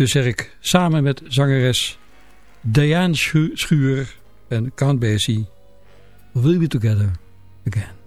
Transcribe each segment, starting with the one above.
Dus zeg ik samen met zangeres Diane Schuur en Count Basie, We'll Be Together Again.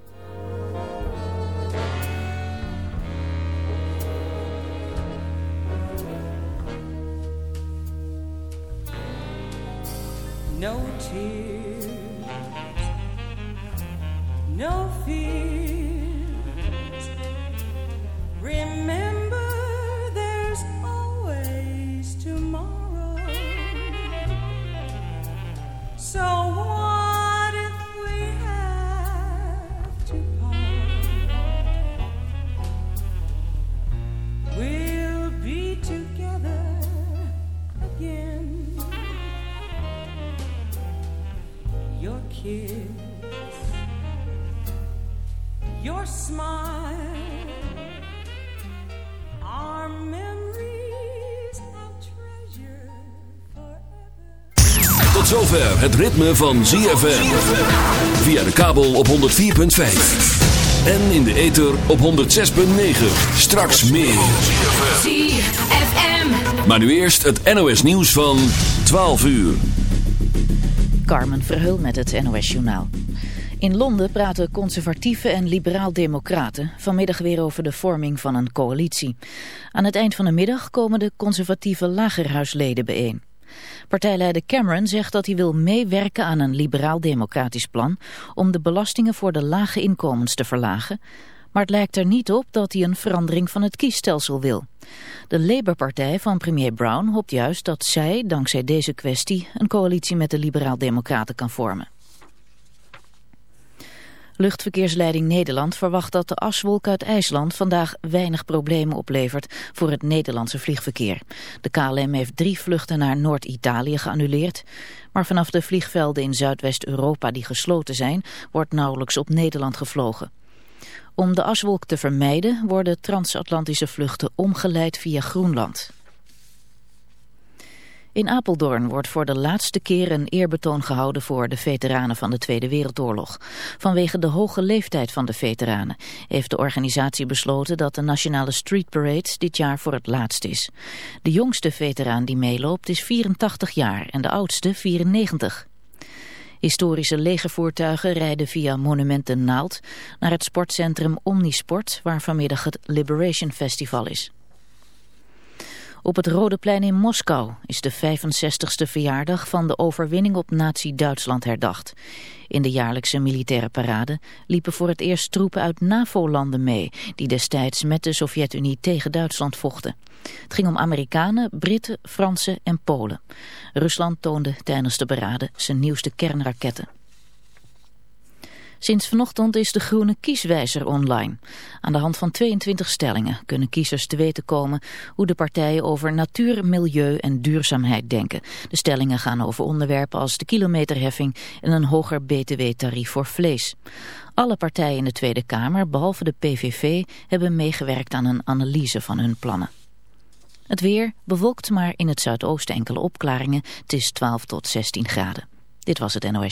Het ritme van ZFM. Via de kabel op 104.5. En in de ether op 106.9. Straks meer. ZFM. Maar nu eerst het NOS nieuws van 12 uur. Carmen Verheul met het NOS journaal. In Londen praten conservatieve en liberaal-democraten vanmiddag weer over de vorming van een coalitie. Aan het eind van de middag komen de conservatieve lagerhuisleden bijeen. Partijleider Cameron zegt dat hij wil meewerken aan een liberaal-democratisch plan om de belastingen voor de lage inkomens te verlagen, maar het lijkt er niet op dat hij een verandering van het kiesstelsel wil. De Labour-partij van premier Brown hoopt juist dat zij, dankzij deze kwestie, een coalitie met de liberaal-democraten kan vormen. Luchtverkeersleiding Nederland verwacht dat de aswolk uit IJsland vandaag weinig problemen oplevert voor het Nederlandse vliegverkeer. De KLM heeft drie vluchten naar Noord-Italië geannuleerd, maar vanaf de vliegvelden in Zuidwest-Europa die gesloten zijn, wordt nauwelijks op Nederland gevlogen. Om de aswolk te vermijden worden transatlantische vluchten omgeleid via Groenland. In Apeldoorn wordt voor de laatste keer een eerbetoon gehouden voor de veteranen van de Tweede Wereldoorlog. Vanwege de hoge leeftijd van de veteranen heeft de organisatie besloten dat de Nationale Street Parade dit jaar voor het laatst is. De jongste veteraan die meeloopt is 84 jaar en de oudste 94. Historische legervoertuigen rijden via Monumenten Naald naar het sportcentrum Omnisport waar vanmiddag het Liberation Festival is. Op het Rode Plein in Moskou is de 65ste verjaardag van de overwinning op nazi-Duitsland herdacht. In de jaarlijkse militaire parade liepen voor het eerst troepen uit NAVO-landen mee... die destijds met de Sovjet-Unie tegen Duitsland vochten. Het ging om Amerikanen, Britten, Fransen en Polen. Rusland toonde tijdens de parade zijn nieuwste kernraketten. Sinds vanochtend is de groene kieswijzer online. Aan de hand van 22 stellingen kunnen kiezers te weten komen hoe de partijen over natuur, milieu en duurzaamheid denken. De stellingen gaan over onderwerpen als de kilometerheffing en een hoger btw-tarief voor vlees. Alle partijen in de Tweede Kamer, behalve de PVV, hebben meegewerkt aan een analyse van hun plannen. Het weer bewolkt maar in het zuidoosten enkele opklaringen. Het is 12 tot 16 graden. Dit was het NOS.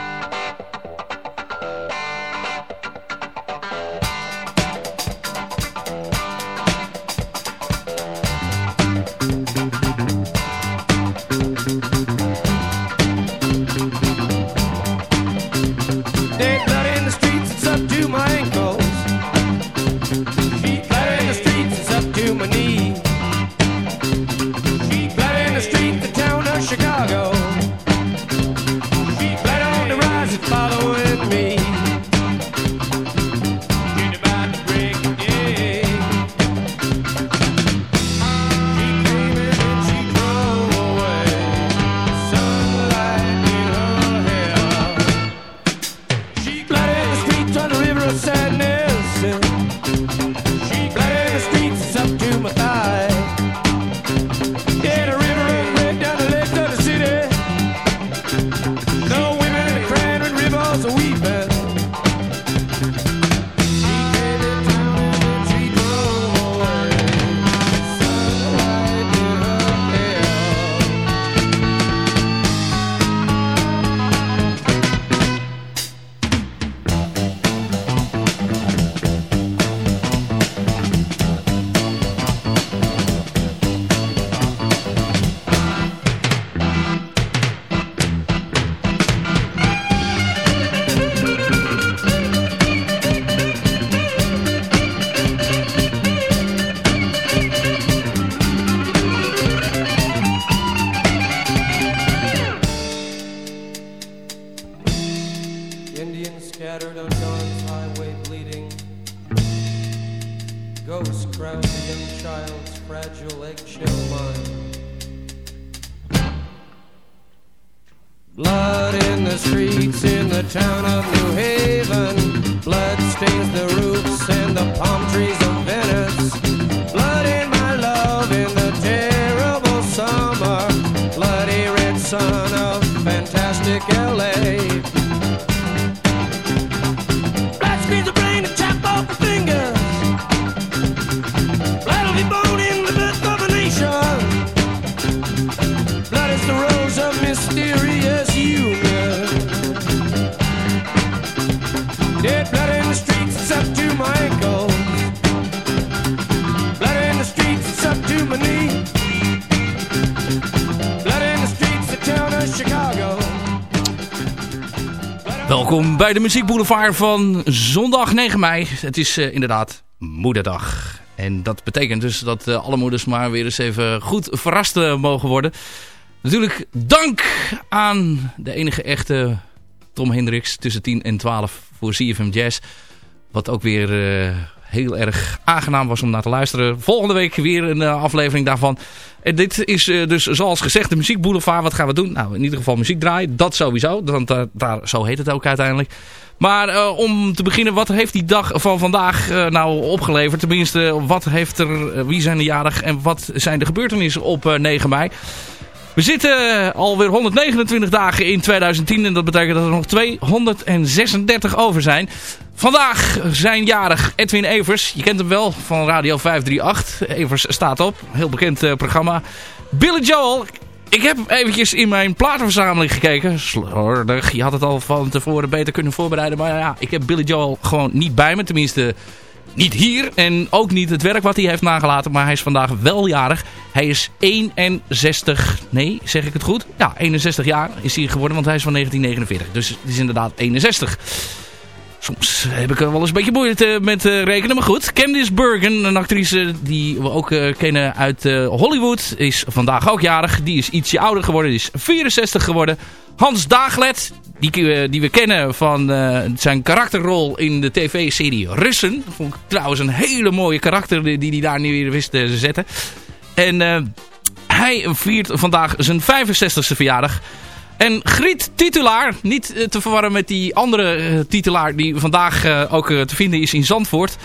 Town de Muziek Boulevard van zondag 9 mei. Het is uh, inderdaad moederdag. En dat betekent dus dat uh, alle moeders maar weer eens even goed verrast uh, mogen worden. Natuurlijk dank aan de enige echte Tom Hendricks tussen 10 en 12 voor CFM Jazz. Wat ook weer heel erg aangenaam was om naar te luisteren. Volgende week weer een aflevering daarvan. En dit is uh, dus zoals gezegd de muziekboulevard. Wat gaan we doen? Nou, in ieder geval muziek draaien. Dat sowieso. Want uh, daar, zo heet het ook uiteindelijk. Maar om te beginnen, wat heeft die dag van vandaag nou opgeleverd? Tenminste, wat heeft er, wie zijn er jarig en wat zijn de gebeurtenissen op 9 mei? We zitten alweer 129 dagen in 2010 en dat betekent dat er nog 236 over zijn. Vandaag zijn jarig Edwin Evers. Je kent hem wel van Radio 538. Evers staat op. Heel bekend uh, programma. Billy Joel. Ik heb eventjes in mijn platenverzameling gekeken. Slordig. Je had het al van tevoren beter kunnen voorbereiden. Maar ja, ik heb Billy Joel gewoon niet bij me. Tenminste, niet hier. En ook niet het werk wat hij heeft nagelaten. Maar hij is vandaag wel jarig. Hij is 61... Nee, zeg ik het goed? Ja, 61 jaar is hij geworden. Want hij is van 1949. Dus het is inderdaad 61. Soms heb ik er wel eens een beetje moeite met uh, rekenen. Maar goed, Candice Bergen, een actrice die we ook uh, kennen uit uh, Hollywood, is vandaag ook jarig. Die is ietsje ouder geworden, die is 64 geworden. Hans Daglet, die, die we kennen van zijn karakterrol in de tv-serie Russen. Vond ik trouwens een hele mooie karakter die hij daar nu weer wist te zetten. En hij viert vandaag zijn 65ste verjaardag. En Griet Titulaar, niet eh, te verwarren met die andere uh, titulaar die vandaag uh, ook te vinden is in Zandvoort,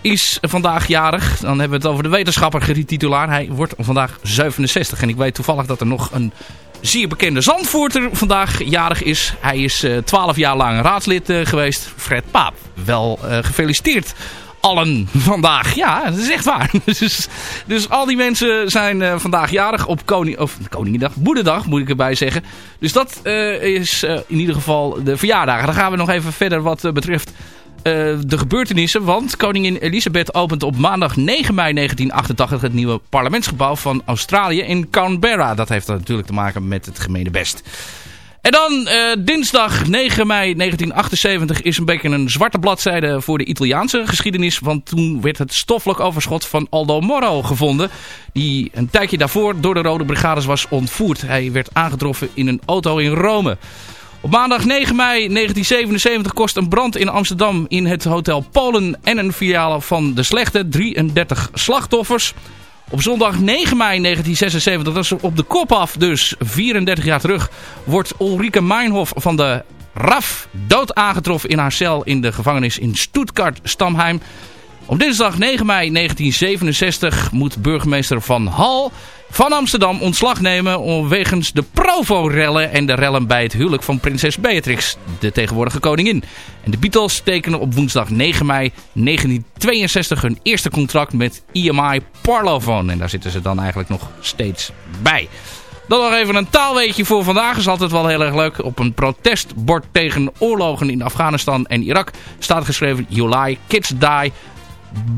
is vandaag jarig. Dan hebben we het over de wetenschapper Griet Titulaar. Hij wordt vandaag 67 en ik weet toevallig dat er nog een zeer bekende Zandvoorter vandaag jarig is. Hij is 12 jaar lang raadslid geweest, Fred Paap. Wel gefeliciteerd allen vandaag. Ja, dat is echt waar. Dus, dus al die mensen zijn uh, vandaag jarig op koning, of Koningendag, Moederdag moet ik erbij zeggen. Dus dat uh, is uh, in ieder geval de verjaardagen. Dan gaan we nog even verder wat betreft de gebeurtenissen. Want koningin Elisabeth opent op maandag 9 mei 1988 het nieuwe parlementsgebouw van Australië in Canberra. Dat heeft natuurlijk te maken met het gemene best. En dan uh, dinsdag 9 mei 1978 is een beetje een zwarte bladzijde voor de Italiaanse geschiedenis. Want toen werd het stoffelijk overschot van Aldo Moro gevonden. Die een tijdje daarvoor door de Rode Brigades was ontvoerd. Hij werd aangetroffen in een auto in Rome. Op maandag 9 mei 1977 kost een brand in Amsterdam in het Hotel Polen en een filiale van De Slechte 33 slachtoffers. Op zondag 9 mei 1976, dat is op de kop af dus 34 jaar terug, wordt Ulrike Meinhof van de RAF dood aangetroffen in haar cel in de gevangenis in Stuttgart-Stamheim. Op dinsdag 9 mei 1967 moet burgemeester Van Hal van Amsterdam ontslag nemen wegens de Provo-rellen en de rellen bij het huwelijk van prinses Beatrix, de tegenwoordige koningin. En de Beatles tekenen op woensdag 9 mei 1962 hun eerste contract met EMI Parlophone. En daar zitten ze dan eigenlijk nog steeds bij. Dan nog even een taalweetje voor vandaag. is altijd wel heel erg leuk. Op een protestbord tegen oorlogen in Afghanistan en Irak staat geschreven lie, kids die,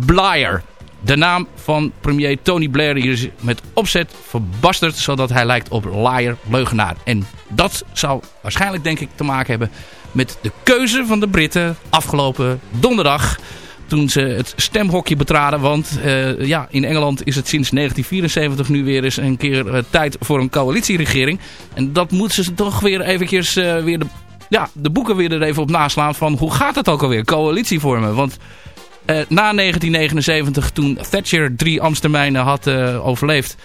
Blair. De naam van premier Tony Blair is met opzet verbasterd, zodat hij lijkt op liar, leugenaar. En dat zou waarschijnlijk denk ik te maken hebben met de keuze van de Britten afgelopen donderdag toen ze het stemhokje betraden. Want uh, ja, in Engeland is het sinds 1974 nu weer eens een keer uh, tijd voor een coalitieregering. En dat moeten ze toch weer eventjes uh, weer de, ja, de boeken weer er even op naslaan van hoe gaat het ook alweer, coalitie vormen. Want na 1979, toen Thatcher drie Amstermijnen had overleefd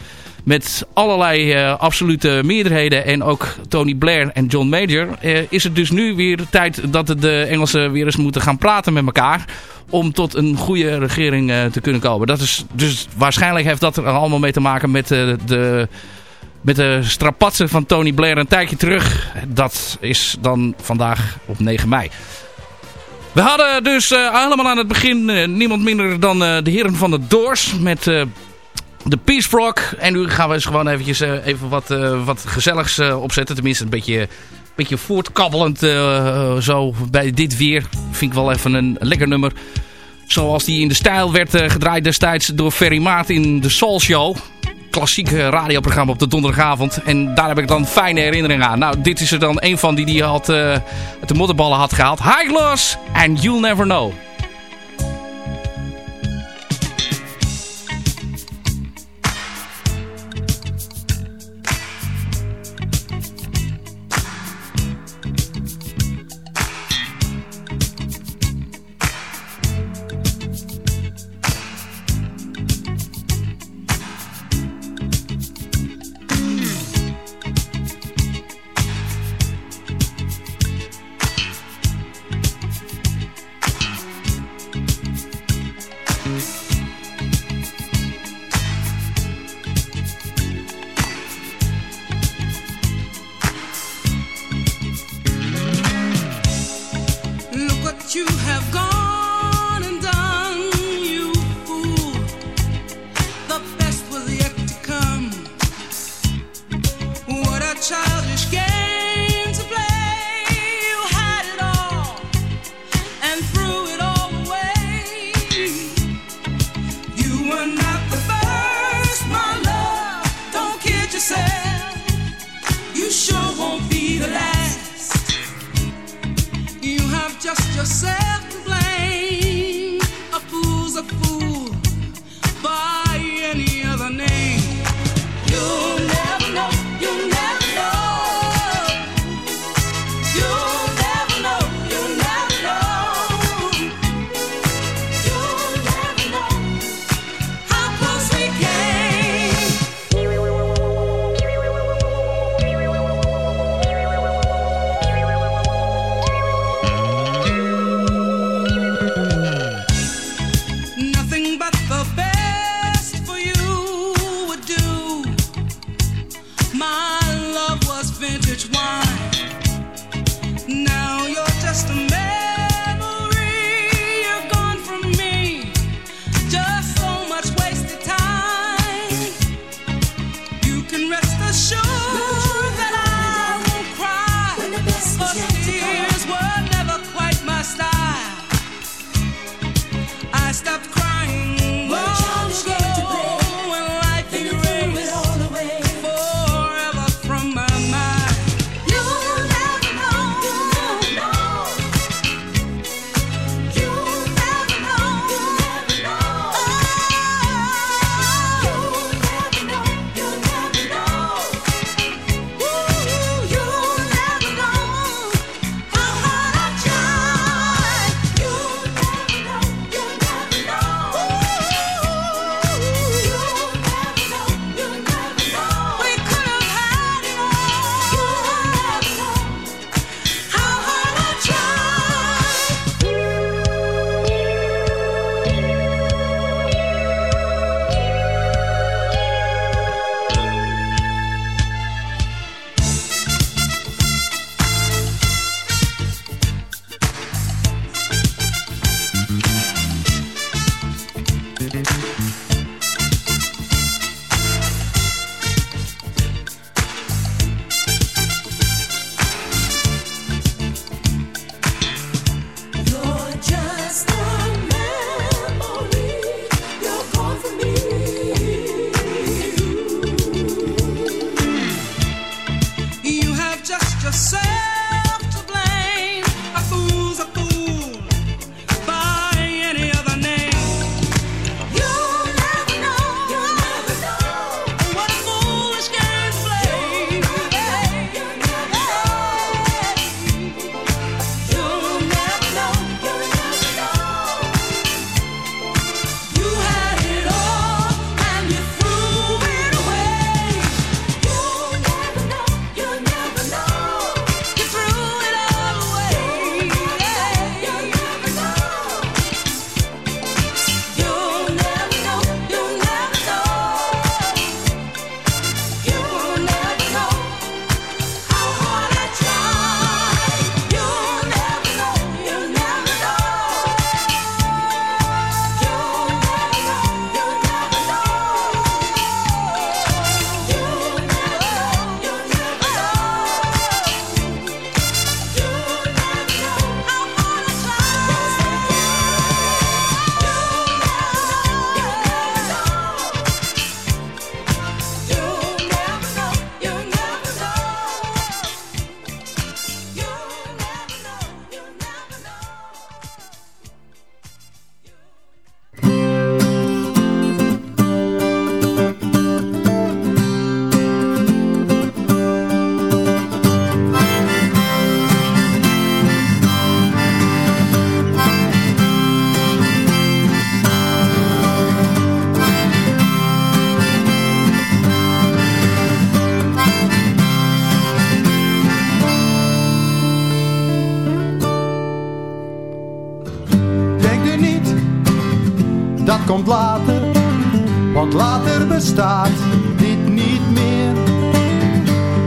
met allerlei absolute meerderheden en ook Tony Blair en John Major, is het dus nu weer tijd dat de Engelsen weer eens moeten gaan praten met elkaar om tot een goede regering te kunnen komen. Dat is, dus waarschijnlijk heeft dat er allemaal mee te maken met de met de strapatsen van Tony Blair een tijdje terug. Dat is dan vandaag op 9 mei. We hadden dus uh, helemaal aan het begin uh, niemand minder dan uh, de heren van de Doors met de Peace Frog. En nu gaan we eens gewoon eventjes even wat, wat gezelligs opzetten. Tenminste een beetje, beetje voortkabbelend zo bij dit weer. Vind ik wel even een lekker nummer. Zoals die in de stijl werd gedraaid destijds door Ferry Maat in de Soul Show klassieke radioprogramma op de donderdagavond. En daar heb ik dan fijne herinneringen aan. Nou, dit is er dan een van die die had, uh, de modderballen had gehaald. High Gloss and You'll Never Know. Want later bestaat dit niet meer.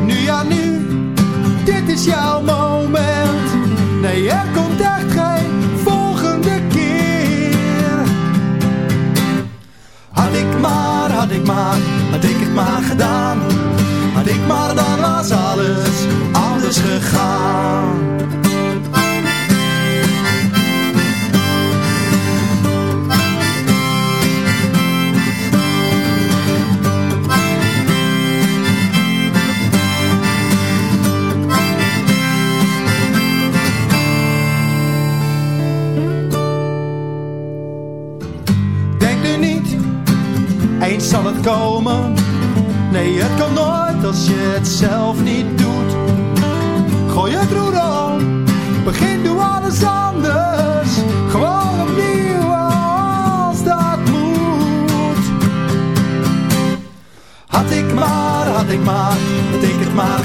Nu ja, nu, dit is jouw moment. Nee, er komt echt geen volgende keer. Had ik maar, had ik maar, had ik het maar gedaan. Had ik maar, dan was alles anders gegaan.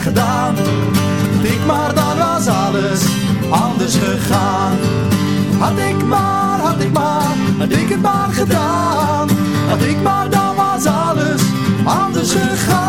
Gedaan. Had ik maar, dan was alles anders gegaan. Had ik maar, had ik maar, had ik het maar gedaan. Had ik maar, dan was alles anders gegaan.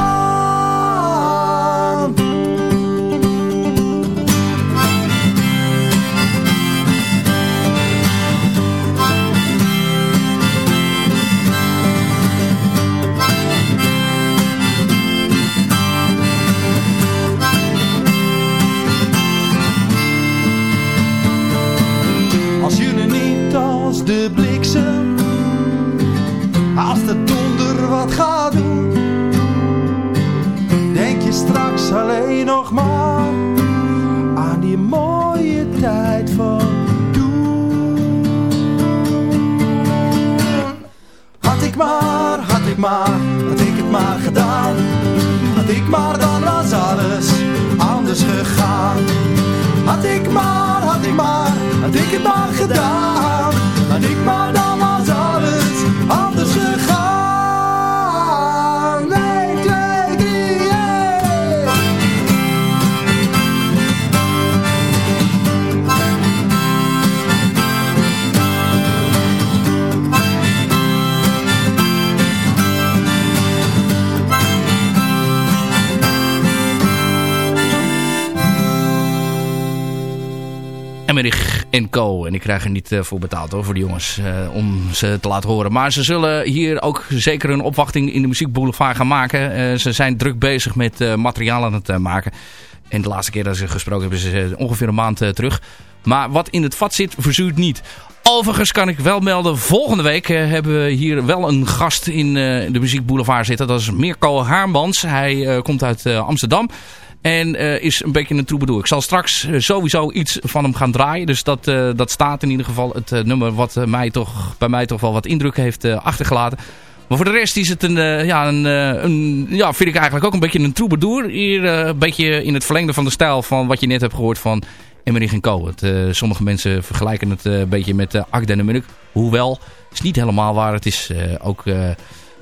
En ik krijg er niet eh, voor betaald hoor, voor de jongens, eh, om ze te laten horen. Maar ze zullen hier ook zeker een opwachting in de muziekboulevard gaan maken. Eh, ze zijn druk bezig met materiaal aan het maken. En de laatste keer dat ze gesproken hebben, ze ongeveer een maand terug. Maar wat in het vat zit, verzuurt niet. Overigens kan ik wel melden, volgende week hebben we hier wel een gast in de muziekboulevard zitten. Dat is Mirko Haarmans. Hij komt uit Amsterdam. En uh, is een beetje een troubadour. Ik zal straks uh, sowieso iets van hem gaan draaien. Dus dat, uh, dat staat in ieder geval het nummer wat mij toch, bij mij toch wel wat indruk heeft achtergelaten. Maar voor de rest is het een, ja, een, een, ja, vind ik eigenlijk ook een beetje een troubadour. Hier een beetje in het verlengde van de stijl van wat je net hebt gehoord van Emmerich en Co. Sommige mensen vergelijken het een beetje met uh, Akda en. Hoewel, het is niet helemaal waar. Het is ook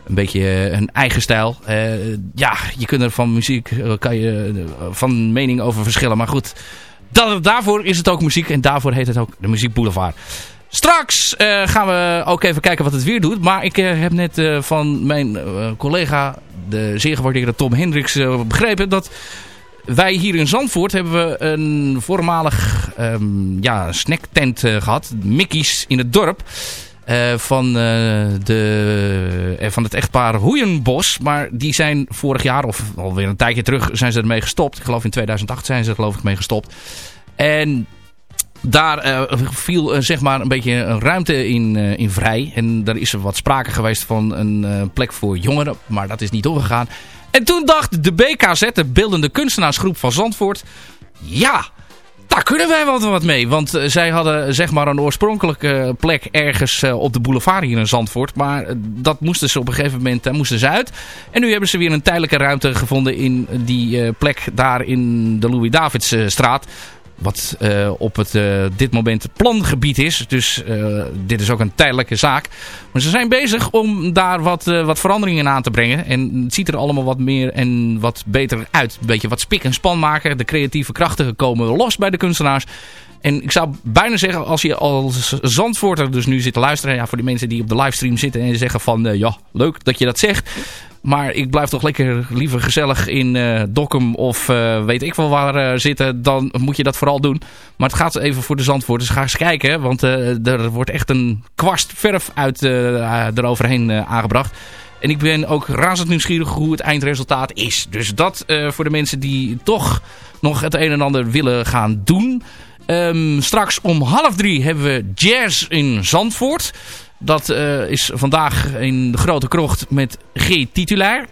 een beetje een eigen stijl. Uh, ja, je kunt er van muziek uh, kan je van mening over verschillen. Maar goed, dat, daarvoor is het ook muziek en daarvoor heet het ook de Muziek Boulevard. Straks gaan we ook even kijken wat het weer doet. Maar ik heb net van mijn collega, de zeer gewaardeerde Tom Hendricks, begrepen dat wij hier in Zandvoort hebben we een voormalig um, ja, snacktent gehad. Mickey's in het dorp. Uh, van, uh, de, uh, van het echtpaar Hoeienbos. Maar die zijn vorig jaar, of alweer een tijdje terug, zijn ze ermee gestopt. Ik geloof in 2008 zijn ze er geloof ik mee gestopt. En daar viel zeg maar een beetje een ruimte in, in vrij. En daar is er wat sprake geweest van een plek voor jongeren. Maar dat is niet doorgegaan. En toen dacht de BKZ, de beeldende kunstenaarsgroep van Zandvoort... Ja, daar kunnen wij wel wat mee. Want uh, zij hadden zeg maar een oorspronkelijke plek ergens op de boulevard hier in Zandvoort. Maar dat moesten ze op een gegeven moment moesten ze uit. En nu hebben ze weer een tijdelijke ruimte gevonden in die plek daar in de Louis-Davidsstraat. Wat uh, op het, uh, dit moment plangebied is. Dus uh, dit is ook een tijdelijke zaak. Maar ze zijn bezig om daar wat, wat veranderingen aan te brengen. En het ziet er allemaal wat meer en wat beter uit. Een beetje wat spik en span maken. De creatieve krachten komen los bij de kunstenaars. En ik zou bijna zeggen, als je als Zandvoorter dus nu zit te luisteren... Ja, voor die mensen die op de livestream zitten en zeggen van... Ja, leuk dat je dat zegt. Maar ik blijf toch lekker liever gezellig in uh, Dokkum of uh, weet ik wel waar zitten. Dan moet je dat vooral doen. Maar het gaat even voor de Zandvoorters. Ga eens kijken, want er wordt echt een kwast verf uit, eroverheen aangebracht. En ik ben ook razend nieuwsgierig hoe het eindresultaat is. Dus dat voor de mensen die toch nog het een en ander willen gaan doen... Um, straks om half drie hebben we jazz in Zandvoort. Dat uh, is vandaag in de Grote Krocht met G. Titulair.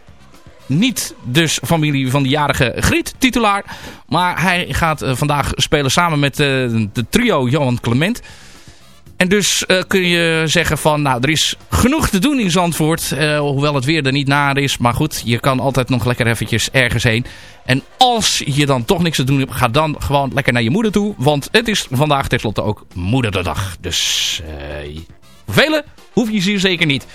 Niet dus familie van de jarige Griet Titulaar. Maar hij gaat uh, vandaag spelen samen met uh, de trio Johan Clement. En dus kun je zeggen van, nou, er is genoeg te doen in Zandvoort. Hoewel het weer er niet naar is. Maar goed, je kan altijd nog lekker eventjes ergens heen. En als je dan toch niks te doen hebt, ga dan gewoon lekker naar je moeder toe. Want het is vandaag tenslotte ook moederdag. Dus velen hoef je hier zeker niet.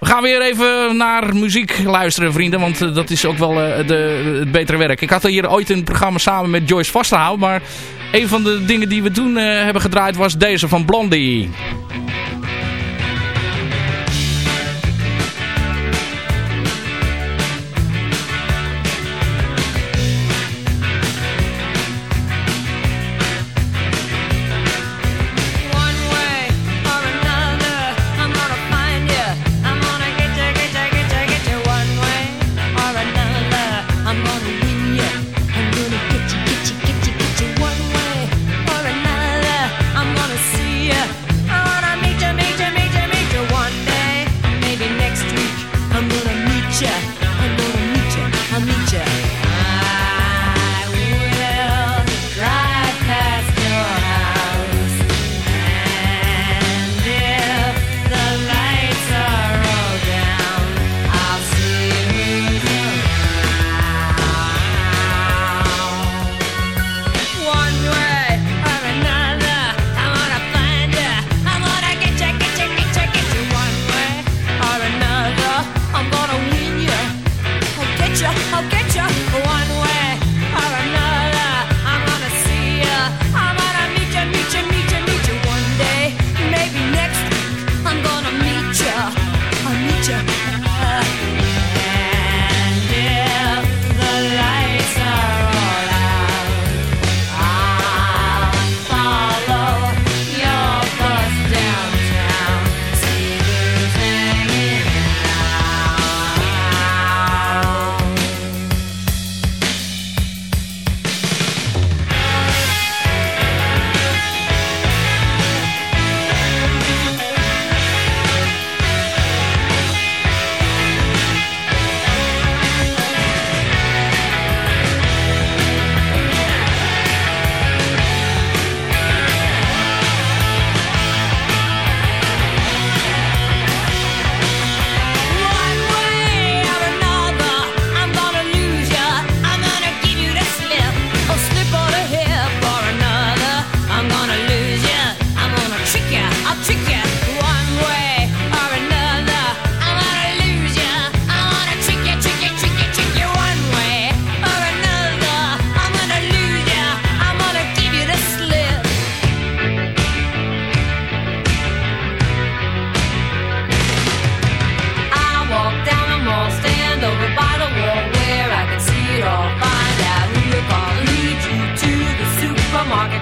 We gaan weer even naar muziek luisteren, vrienden. Want uh, dat is ook wel uh, de, het betere werk. Ik had hier ooit een programma samen met Joyce Vasterhout. Maar een van de dingen die we toen uh, hebben gedraaid was deze van Blondie.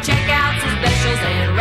See an open door. Close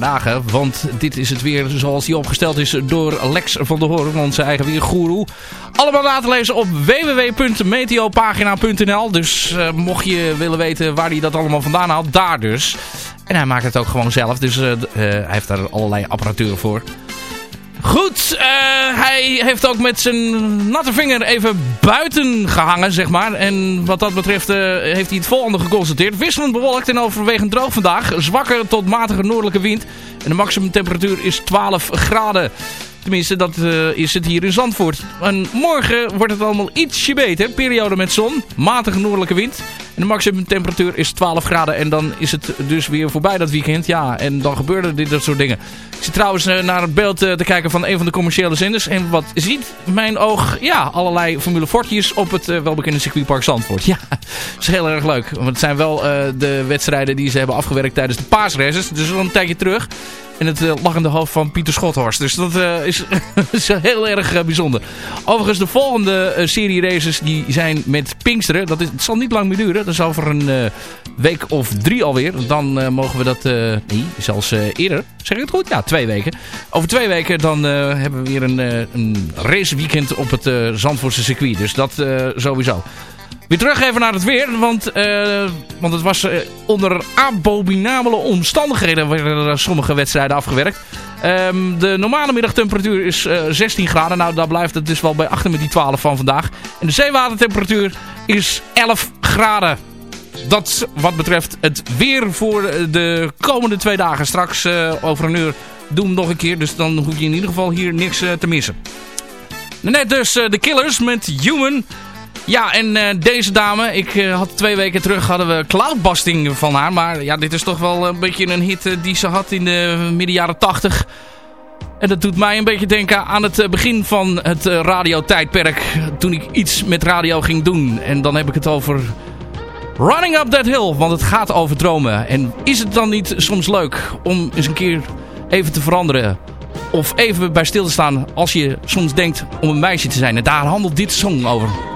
dagen. Want dit is het weer zoals die opgesteld is door Lex van der Hoorn, onze eigen weergoeroe. Allemaal na te lezen op www.meteopagina.nl. Dus uh, mocht je willen weten waar hij dat allemaal vandaan haalt, daar dus. En hij maakt het ook gewoon zelf, dus uh, hij heeft daar allerlei apparatuur voor. Goed, uh, hij heeft ook met zijn natte vinger even buiten gehangen, zeg maar. En wat dat betreft uh, heeft hij het volgende geconstateerd. Wisselend bewolkt en overwegend droog vandaag. Zwakke tot matige noordelijke wind. En de maximumtemperatuur is 12 graden. Tenminste, dat uh, is het hier in Zandvoort. En morgen wordt het allemaal ietsje beter. Periode met zon, matige noordelijke wind. En de maximum temperatuur is 12 graden. En dan is het dus weer voorbij dat weekend. Ja, en dan gebeuren dit, dat soort dingen. Ik zit trouwens uh, naar het beeld uh, te kijken van een van de commerciële zenders. En wat ziet mijn oog? Ja, allerlei Formule Fortjes op het welbekende circuitpark Zandvoort. Ja, dat is heel erg leuk. Want het zijn wel de wedstrijden die ze hebben afgewerkt tijdens de paasraces. Dus al een tijdje terug. En het uh, lag in de hoofd van Pieter Schothorst. Dus dat uh, is, heel erg uh, bijzonder. Overigens, de volgende serie races die zijn met Pinksteren. Dat is, het zal niet lang meer duren. Dat is over een week of drie alweer. Dan mogen we dat... nee, zelfs eerder. Zeg ik het goed? Ja, twee weken. Over twee weken dan hebben we weer een, een raceweekend op het Zandvoortse circuit. Dus dat sowieso. Weer terug even naar het weer, want, uh, want het was uh, onder abominabele omstandigheden werden sommige wedstrijden afgewerkt. Um, de normale middagtemperatuur is uh, 16 graden, nou daar blijft het dus wel bij achter met die 12 van vandaag. En de zeewatertemperatuur is 11 graden. dat wat betreft het weer voor de komende twee dagen. Straks over een uur doen we nog een keer. Dus dan hoef je in ieder geval hier niks te missen. Net dus de Killers met Human. Ja, en deze dame, ik had twee weken terug hadden we Cloudbusting van haar. Maar ja, dit is toch wel een beetje een hit die ze had in de midden jaren 80. En dat doet mij een beetje denken aan het eh, begin van het eh, radiotijdperk. Toen ik iets met radio ging doen. En dan heb ik het over Running Up That Hill. Want het gaat over dromen. En is het dan niet soms leuk om eens een keer even te veranderen? Of even bij stil te staan als je soms denkt om een meisje te zijn. En daar handelt dit song over.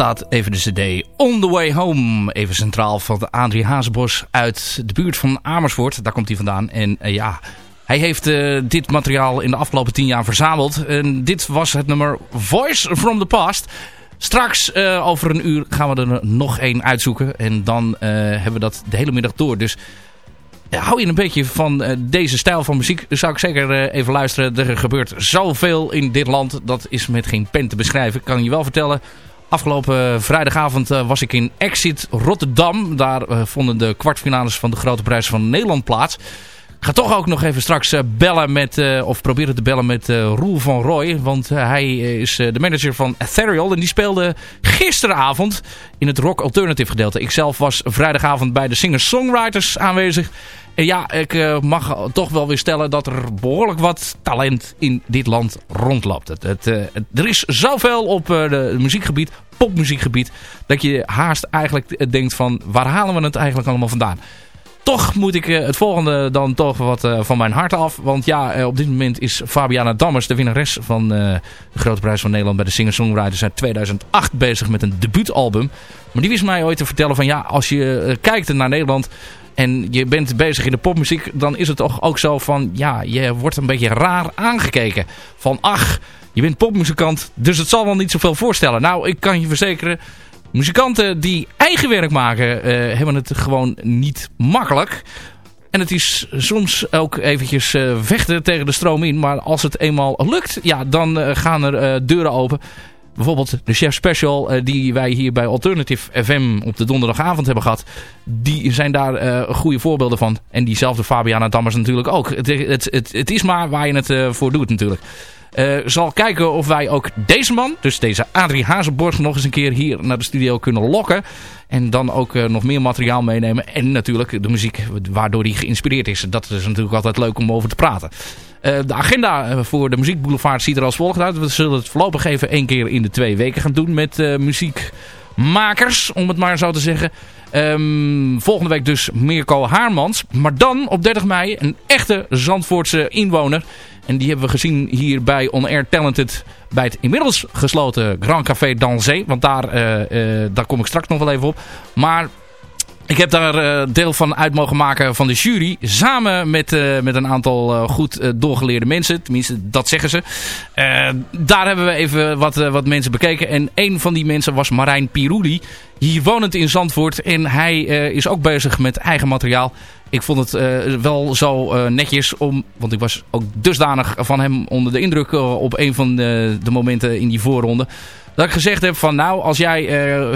Staat even de cd On The Way Home. Even centraal van Adrie Hazebos uit de buurt van Amersfoort. Daar komt hij vandaan. En eh, ja, hij heeft eh, dit materiaal in de afgelopen tien jaar verzameld. En dit was het nummer Voice From The Past. Straks eh, over een uur gaan we er nog één uitzoeken. En dan hebben we dat de hele middag door. Dus ja, hou je een beetje van deze stijl van muziek, zou ik zeker even luisteren. Er gebeurt zoveel in dit land, dat is met geen pen te beschrijven. Ik kan je wel vertellen, afgelopen vrijdagavond eh, was ik in Exit Rotterdam. Daar eh, vonden de kwartfinales van de Grote Prijs van Nederland plaats. Ga toch ook nog even straks eh, bellen met, eh, of proberen te bellen met eh, Roel van Roy. Want eh, hij is eh, de manager van Ethereal. En die speelde gisteravond in het rock alternative gedeelte. Ik zelf was vrijdagavond bij de singer-songwriters aanwezig. En ja, ik eh, mag toch wel weer stellen dat er behoorlijk wat talent in dit land rondloopt. Het, het, eh, het- er is zoveel op eh, de, muziekgebied, popmuziekgebied, dat je haast eigenlijk eh, denkt van waar halen we het eigenlijk allemaal vandaan? Toch moet ik eh, het volgende dan toch wat eh, van mijn hart af. Want ja, eh, op dit moment is Fabiana Dammers, de winnares van eh, de Grote Prijs van Nederland bij de Singer-Songwriters uit 2008 bezig met een debuutalbum. Maar die wist mij ooit te vertellen van ja, als je eh, kijkt naar Nederland en je bent bezig in de popmuziek, dan is het toch ook zo van ja, je wordt een beetje raar aangekeken. Van ach, je bent popmuzikant, dus het zal wel niet zoveel voorstellen. Nou, ik kan je verzekeren, muzikanten die eigen werk maken, eh, hebben het gewoon niet makkelijk. En het is soms ook eventjes eh, vechten tegen de stroom in. Maar als het eenmaal lukt, ja, dan eh, gaan er deuren open. Bijvoorbeeld de Chef Special die wij hier bij Alternative FM op de donderdagavond hebben gehad. Die zijn daar goede voorbeelden van. En diezelfde Fabiana Dammers natuurlijk ook. Het, het, het, het is maar waar je het voor doet natuurlijk. Uh, zal kijken of wij ook deze man, dus deze Adrie Hazenborg, nog eens een keer hier naar de studio kunnen lokken. En dan ook uh, nog meer materiaal meenemen. En natuurlijk de muziek waardoor hij geïnspireerd is. Dat is natuurlijk altijd leuk om over te praten. Uh, de agenda voor de Muziekboulevard ziet er als volgt uit. We zullen het voorlopig even één keer in de twee weken gaan doen met muziekmakers, om het maar zo te zeggen. Um, volgende week dus Mirko Haarmans. Maar dan op 30 mei een echte Zandvoortse inwoner. En die hebben we gezien hier bij On Air Talented bij het inmiddels gesloten Grand Café Danzee. Want daar, uh, uh, daar kom ik straks nog wel even op. Maar ik heb daar uh, deel van uit mogen maken van de jury. Samen met, met een aantal goed doorgeleerde mensen. Tenminste, dat zeggen ze. daar hebben we even wat, wat mensen bekeken. En een van die mensen was Marijn Pirouli. Hier wonend in Zandvoort. En hij is ook bezig met eigen materiaal. Ik vond het wel zo netjes om... Want ik was ook dusdanig van hem onder de indruk op een van de, de momenten in die voorronde dat ik gezegd heb van nou, als jij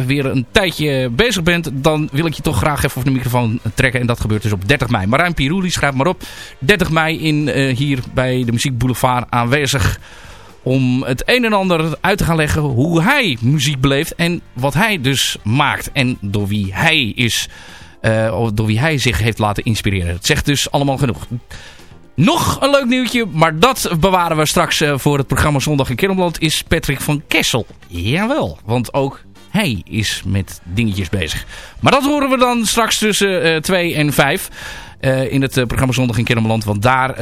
weer een tijdje bezig bent, dan wil ik je toch graag even op de microfoon trekken. En dat gebeurt dus op 30 mei. Marijn Pirouli, schrijf maar op. 30 mei in, hier bij de Muziek Boulevard aanwezig. Om het een en ander uit te gaan leggen hoe hij muziek beleeft. En wat hij dus maakt. En door wie hij is. Uh, door wie hij zich heeft laten inspireren. Het zegt dus allemaal genoeg. Nog een leuk nieuwtje, maar dat bewaren we straks uh, voor het programma Zondag in Kermeland, is Patrick van Kessel. Jawel, want ook hij is met dingetjes bezig. Maar dat horen we dan straks tussen 2 uh, en 5 uh, in het programma Zondag in Kermeland. Want daar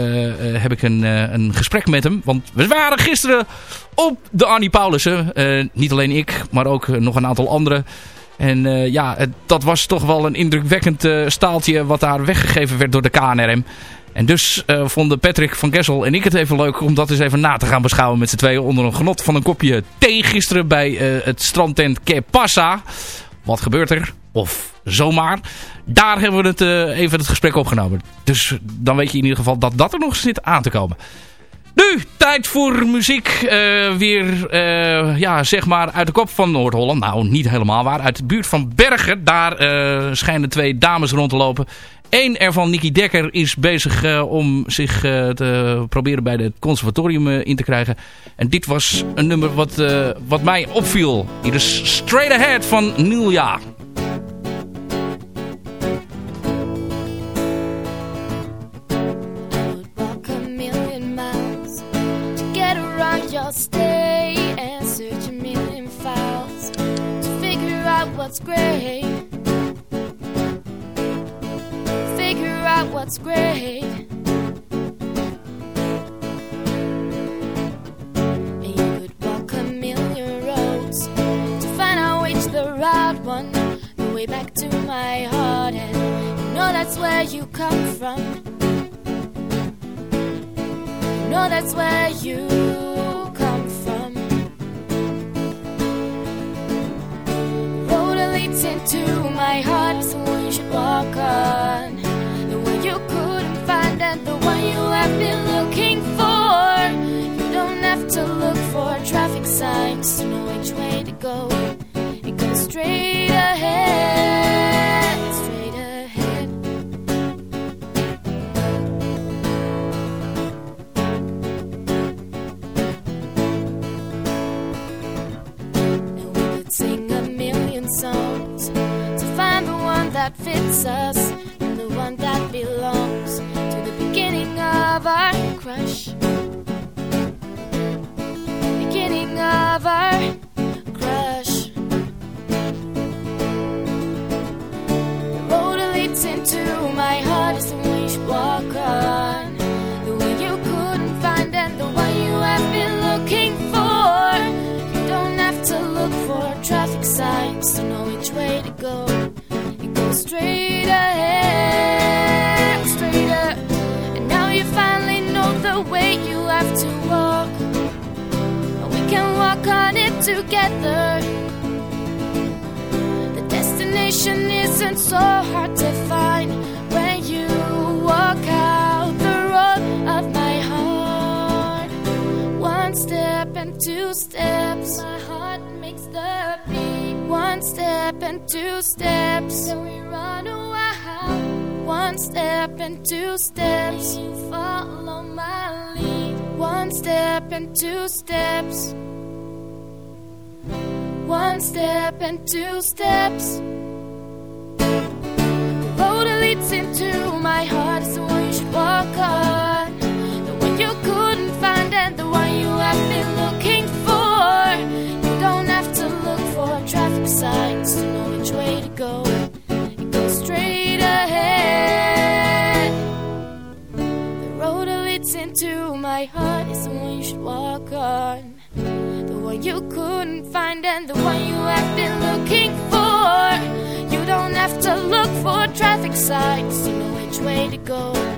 heb ik een, een gesprek met hem. Want we waren gisteren op de Annie Paulussen. niet alleen ik, maar ook nog een aantal anderen. En ja, het, dat was toch wel een indrukwekkend staaltje wat daar weggegeven werd door de KNRM. En dus uh, vonden Patrick van Gessel en ik het even leuk om dat eens even na te gaan beschouwen met z'n tweeën. Onder een genot van een kopje thee gisteren bij het strandtent Que Passa. Wat gebeurt er? Of zomaar. Daar hebben we het, even het gesprek opgenomen. Dus dan weet je in ieder geval dat dat er nog zit aan te komen. Nu, tijd voor muziek. Uh, weer, uh, ja, zeg maar uit de kop van Noord-Holland. Nou, niet helemaal waar. Uit de buurt van Bergen. Daar uh, schijnen twee dames rond te lopen. Eén ervan, Nicky Dekker, is bezig om zich te proberen bij het conservatorium in te krijgen. En dit was een nummer wat, wat mij opviel. Hier is Straight Ahead van Stay and search a million files to figure out what's great. Figure out what's great. And you could walk a million roads to find out which the right one, the way back to my heart, and you know that's where you come from. You know that's where you leads into my heart one you should walk on The one you couldn't find and the one you have been looking for. You don't have to look for traffic signs to know which way to go. It goes straight ahead, straight ahead. And we could sing a million songs that fits us and the one that belongs to the beginning of our crush. On it together. The destination isn't so hard to find when you walk out the road of my heart. One step and two steps, my heart makes the beat. One step and two steps. Then we run a while. One step and two steps. You follow my lead. One step and two steps. One step and two steps. The road that leads into my heart is the one you should walk on. The one you couldn't find and the one you have been looking for. You don't have to look for traffic signs to know which way to go. It goes straight ahead. The road that leads into my heart is the one you should walk on. You couldn't find and the one you have been looking for. You don't have to look for traffic signs to know which way to go.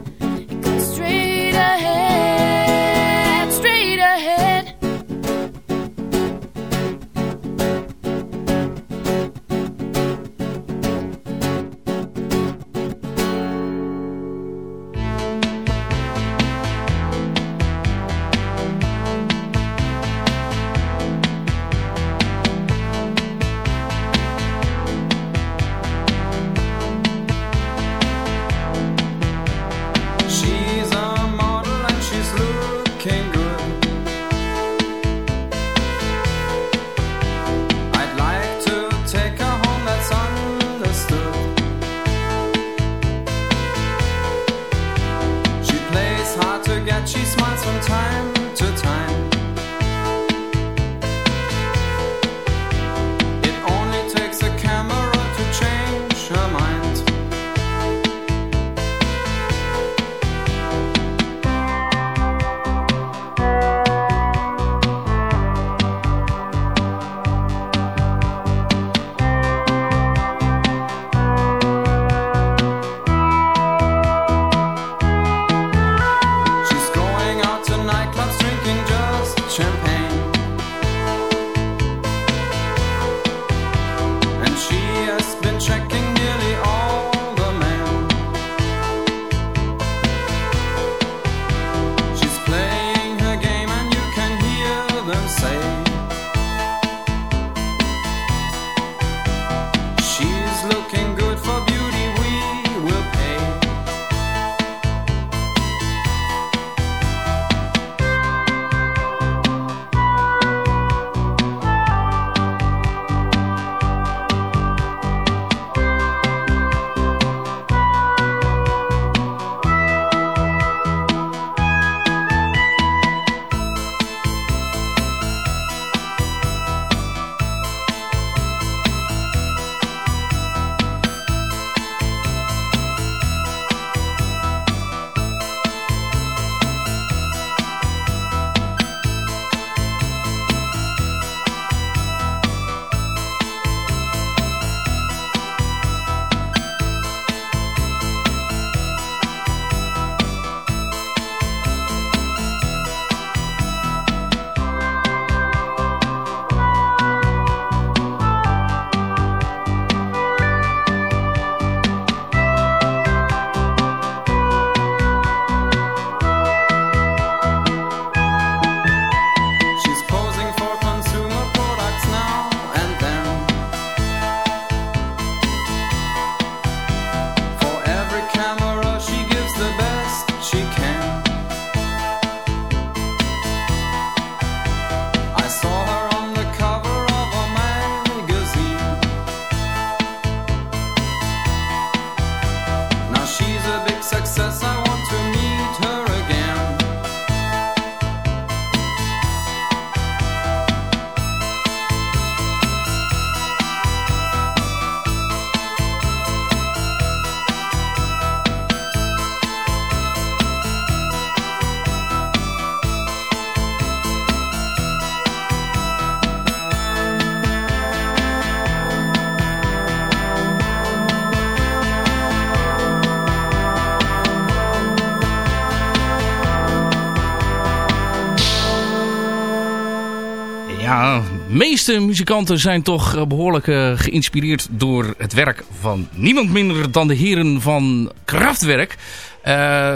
Ja, de meeste muzikanten zijn toch eh, behoorlijk eh, geïnspireerd door het werk van niemand minder dan de heren van Kraftwerk. Eh,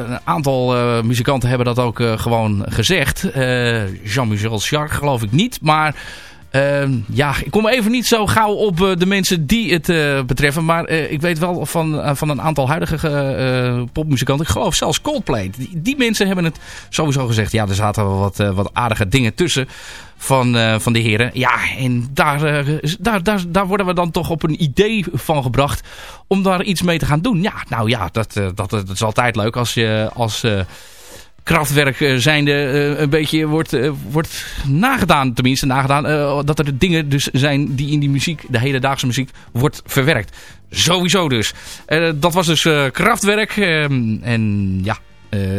een aantal muzikanten hebben dat ook gewoon gezegd. Jean-Michel Jarre geloof ik niet, maar ja, ik kom even niet zo gauw op eh, de mensen die het uh, betreffen. Maar uh, ik weet wel van, van een aantal huidige popmuzikanten. Ik geloof zelfs Coldplay. Die, die, mensen hebben het sowieso gezegd. Ja, er zaten wel wat, wat aardige dingen tussen van, van de heren. Ja, en daar, daar, daar, daar worden we dan toch op een idee van gebracht. Om daar iets mee te gaan doen. Ja, nou ja, dat, dat, dat is altijd leuk als je als krachtwerk eh, zijnde uh, een beetje wordt, uh, wordt nagedaan. Tenminste, nagedaan. Dat er dingen dus zijn die in die muziek, de hedendaagse muziek, wordt verwerkt. Sowieso dus. dat was dus krachtwerk. Ehm, en ja,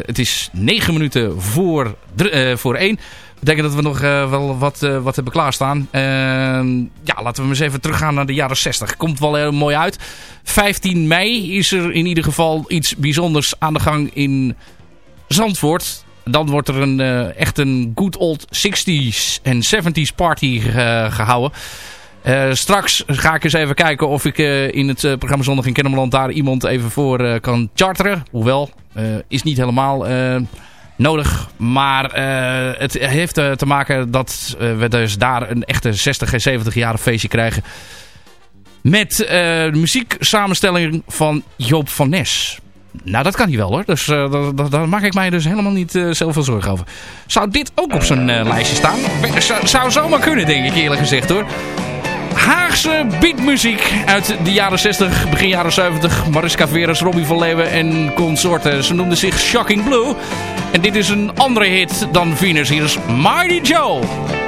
het is negen minuten voor, voor één. betekent dat we nog wel wat, wat hebben klaarstaan. Ehm, ja, laten we eens even teruggaan naar de jaren 60. Komt wel heel mooi uit. 15 mei is er in ieder geval iets bijzonders aan de gang in Zandvoort. Dan wordt er een, uh, echt een good old 60s en 70s party gehouden. Uh, straks ga ik eens even kijken of ik in het programma Zondag in Kennemerland daar iemand even voor kan charteren. Hoewel, is niet helemaal nodig. Maar het heeft te maken dat we dus daar een echte 60 en 70 jaren feestje krijgen. Met de muzieksamenstelling van Joop van Nes. Nou, dat kan hij wel hoor. Dus uh, daar maak ik mij dus helemaal niet uh, zoveel zorgen over. Zou dit ook op zijn uh, lijstje staan? Zou, zou zomaar kunnen, denk ik eerlijk gezegd hoor. Haagse beatmuziek uit de jaren 60, begin jaren 70. Mariska Veras, Robbie van Leeuwen en consorten. Ze noemden zich Shocking Blue. En dit is een andere hit dan Venus. Hier is Mighty Joe.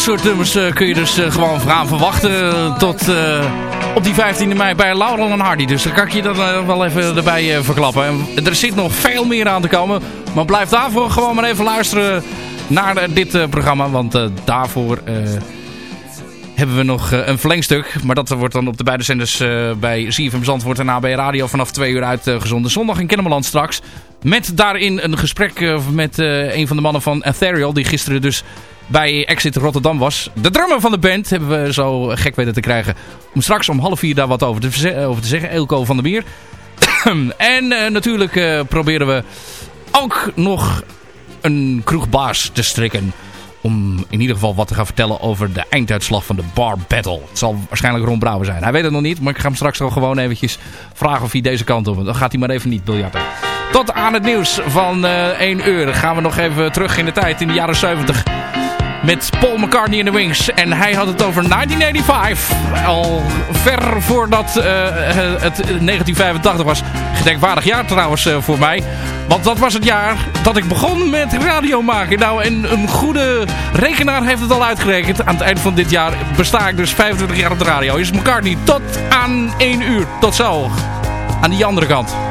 Dit soort nummers eh, kun je dus eh, gewoon gaan verwachten eh, tot op die 15e mei bij Laurel en Hardy. Dus dan kan ik je dan wel even erbij verklappen. En er zit nog veel meer aan te komen. Maar blijf daarvoor gewoon maar even luisteren naar dit programma. Want daarvoor hebben we nog een verlengstuk. Maar dat wordt dan op de beide zenders bij CFM Zandvoort en AB Radio vanaf 2 uur uitgezonden. Zondag in Kennemerland straks. Met daarin een gesprek met een van de mannen van Ethereal. Die gisteren dus bij Exit Rotterdam was. De drummer van de band hebben we zo gek weten te krijgen. Om straks om half vier daar wat over te, over zeggen. Elko van der Bier. en eh, natuurlijk eh, proberen we ook nog een kroegbaas te strikken. om in ieder geval wat te gaan vertellen over de einduitslag van de Bar Battle. Het zal waarschijnlijk Ron Brouwer zijn. Hij weet het nog niet, maar ik ga hem straks wel gewoon eventjes vragen of hij deze kant op. Dan gaat hij maar even niet biljarten. Tot aan het nieuws van uh, 1 uur. Gaan we nog even terug in de tijd, in de jaren 70 met Paul McCartney in de Wings. En hij had het over 1985. Al ver voordat uh, het 1985 was. Gedenkwaardig jaar trouwens uh, voor mij. Want dat was het jaar dat ik begon met radio maken. Nou, en een goede rekenaar heeft het al uitgerekend. Aan het eind van dit jaar besta ik dus 25 jaar op de radio. Is McCartney tot aan 1 uur. Tot zo. Aan die andere kant.